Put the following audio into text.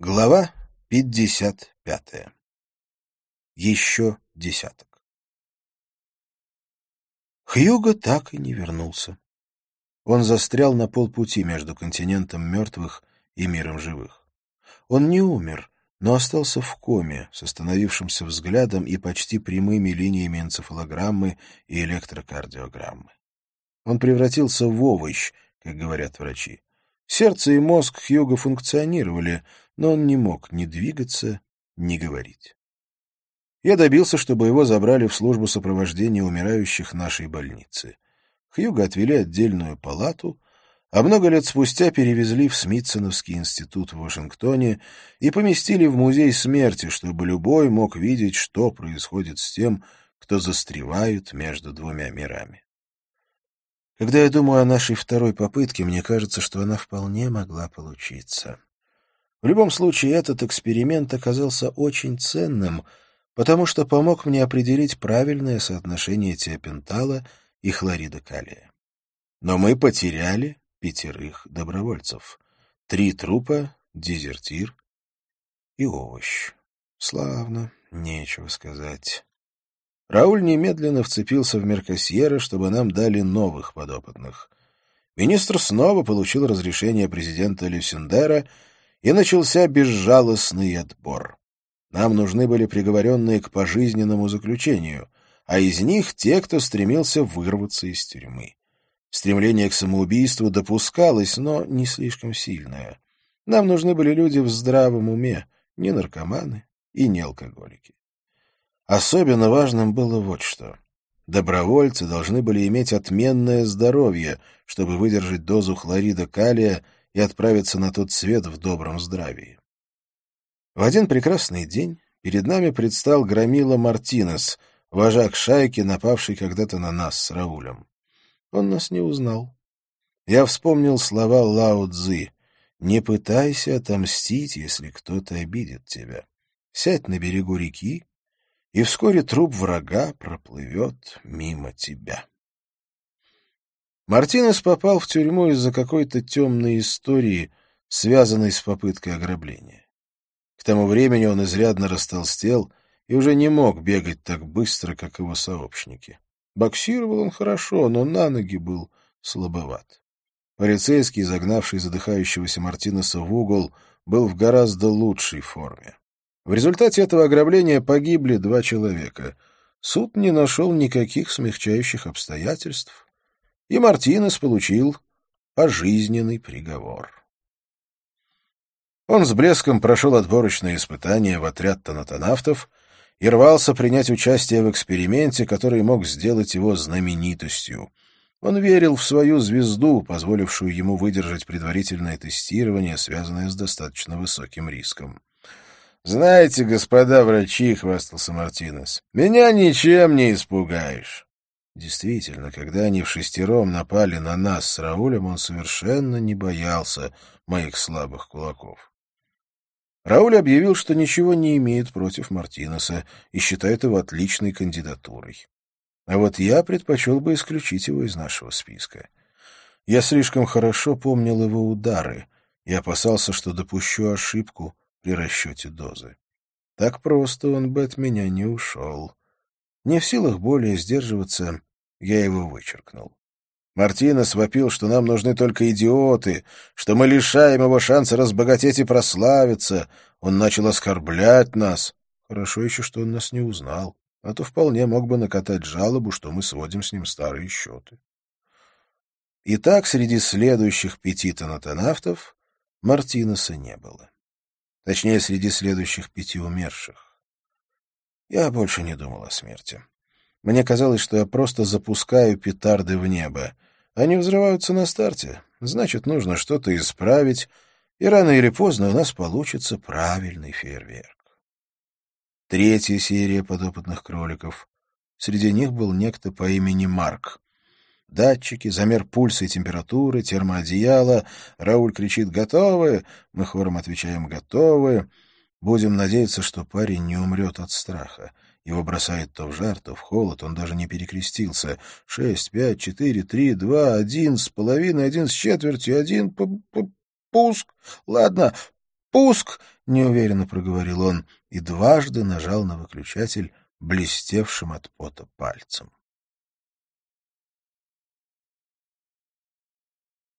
Глава 55. Еще десяток. Хьюго так и не вернулся. Он застрял на полпути между континентом мертвых и миром живых. Он не умер, но остался в коме с остановившимся взглядом и почти прямыми линиями энцефалограммы и электрокардиограммы. Он превратился в овощ, как говорят врачи. Сердце и мозг Хьюго функционировали, но он не мог ни двигаться, ни говорить. Я добился, чтобы его забрали в службу сопровождения умирающих нашей больницы. Хьюга отвели отдельную палату, а много лет спустя перевезли в Смитсоновский институт в Вашингтоне и поместили в музей смерти, чтобы любой мог видеть, что происходит с тем, кто застревает между двумя мирами. Когда я думаю о нашей второй попытке, мне кажется, что она вполне могла получиться. В любом случае, этот эксперимент оказался очень ценным, потому что помог мне определить правильное соотношение тиопентала и хлорида калия. Но мы потеряли пятерых добровольцев. Три трупа, дезертир и овощ. Славно, нечего сказать. Рауль немедленно вцепился в Меркосьера, чтобы нам дали новых подопытных. Министр снова получил разрешение президента Люсендера — и начался безжалостный отбор. Нам нужны были приговоренные к пожизненному заключению, а из них те, кто стремился вырваться из тюрьмы. Стремление к самоубийству допускалось, но не слишком сильное. Нам нужны были люди в здравом уме, не наркоманы и не алкоголики. Особенно важным было вот что. Добровольцы должны были иметь отменное здоровье, чтобы выдержать дозу хлорида калия и отправиться на тот свет в добром здравии. В один прекрасный день перед нами предстал громила Мартинес, вожак шайки, напавший когда-то на нас с Раулем. Он нас не узнал. Я вспомнил слова Лао Цзы «Не пытайся отомстить, если кто-то обидит тебя. Сядь на берегу реки, и вскоре труп врага проплывет мимо тебя». Мартинес попал в тюрьму из-за какой-то темной истории, связанной с попыткой ограбления. К тому времени он изрядно растолстел и уже не мог бегать так быстро, как его сообщники. Боксировал он хорошо, но на ноги был слабоват. Полицейский, загнавший задыхающегося Мартинеса в угол, был в гораздо лучшей форме. В результате этого ограбления погибли два человека. Суд не нашел никаких смягчающих обстоятельств, и Мартинес получил пожизненный приговор. Он с блеском прошел отборочные испытания в отряд тонатонавтов и рвался принять участие в эксперименте, который мог сделать его знаменитостью. Он верил в свою звезду, позволившую ему выдержать предварительное тестирование, связанное с достаточно высоким риском. «Знаете, господа врачи, — хвастался Мартинес, — меня ничем не испугаешь. Действительно, когда они в шестером напали на нас с Раулем, он совершенно не боялся моих слабых кулаков. Рауль объявил, что ничего не имеет против Мартинеса и считает его отличной кандидатурой. А вот я предпочел бы исключить его из нашего списка. Я слишком хорошо помнил его удары и опасался, что допущу ошибку при расчете дозы. Так просто он бы от меня не ушел. Не в силах более сдерживаться, я его вычеркнул. Мартинес вопил, что нам нужны только идиоты, что мы лишаем его шанса разбогатеть и прославиться. Он начал оскорблять нас. Хорошо еще, что он нас не узнал, а то вполне мог бы накатать жалобу, что мы сводим с ним старые счеты. Итак, среди следующих пяти тонатонавтов Мартинеса не было. Точнее, среди следующих пяти умерших. Я больше не думал о смерти. Мне казалось, что я просто запускаю петарды в небо. Они взрываются на старте. Значит, нужно что-то исправить, и рано или поздно у нас получится правильный фейерверк. Третья серия подопытных кроликов. Среди них был некто по имени Марк. Датчики, замер пульса и температуры, термоодеяло. Рауль кричит «Готовы!» Мы хором отвечаем «Готовы!» Будем надеяться, что парень не умрет от страха. Его бросает то в жар, то в холод, он даже не перекрестился. Шесть, пять, четыре, три, два, один с половиной, один с четвертью, один п -п пуск. Ладно, «Пуск!» — неуверенно проговорил он и дважды нажал на выключатель блестевшим от пота пальцем.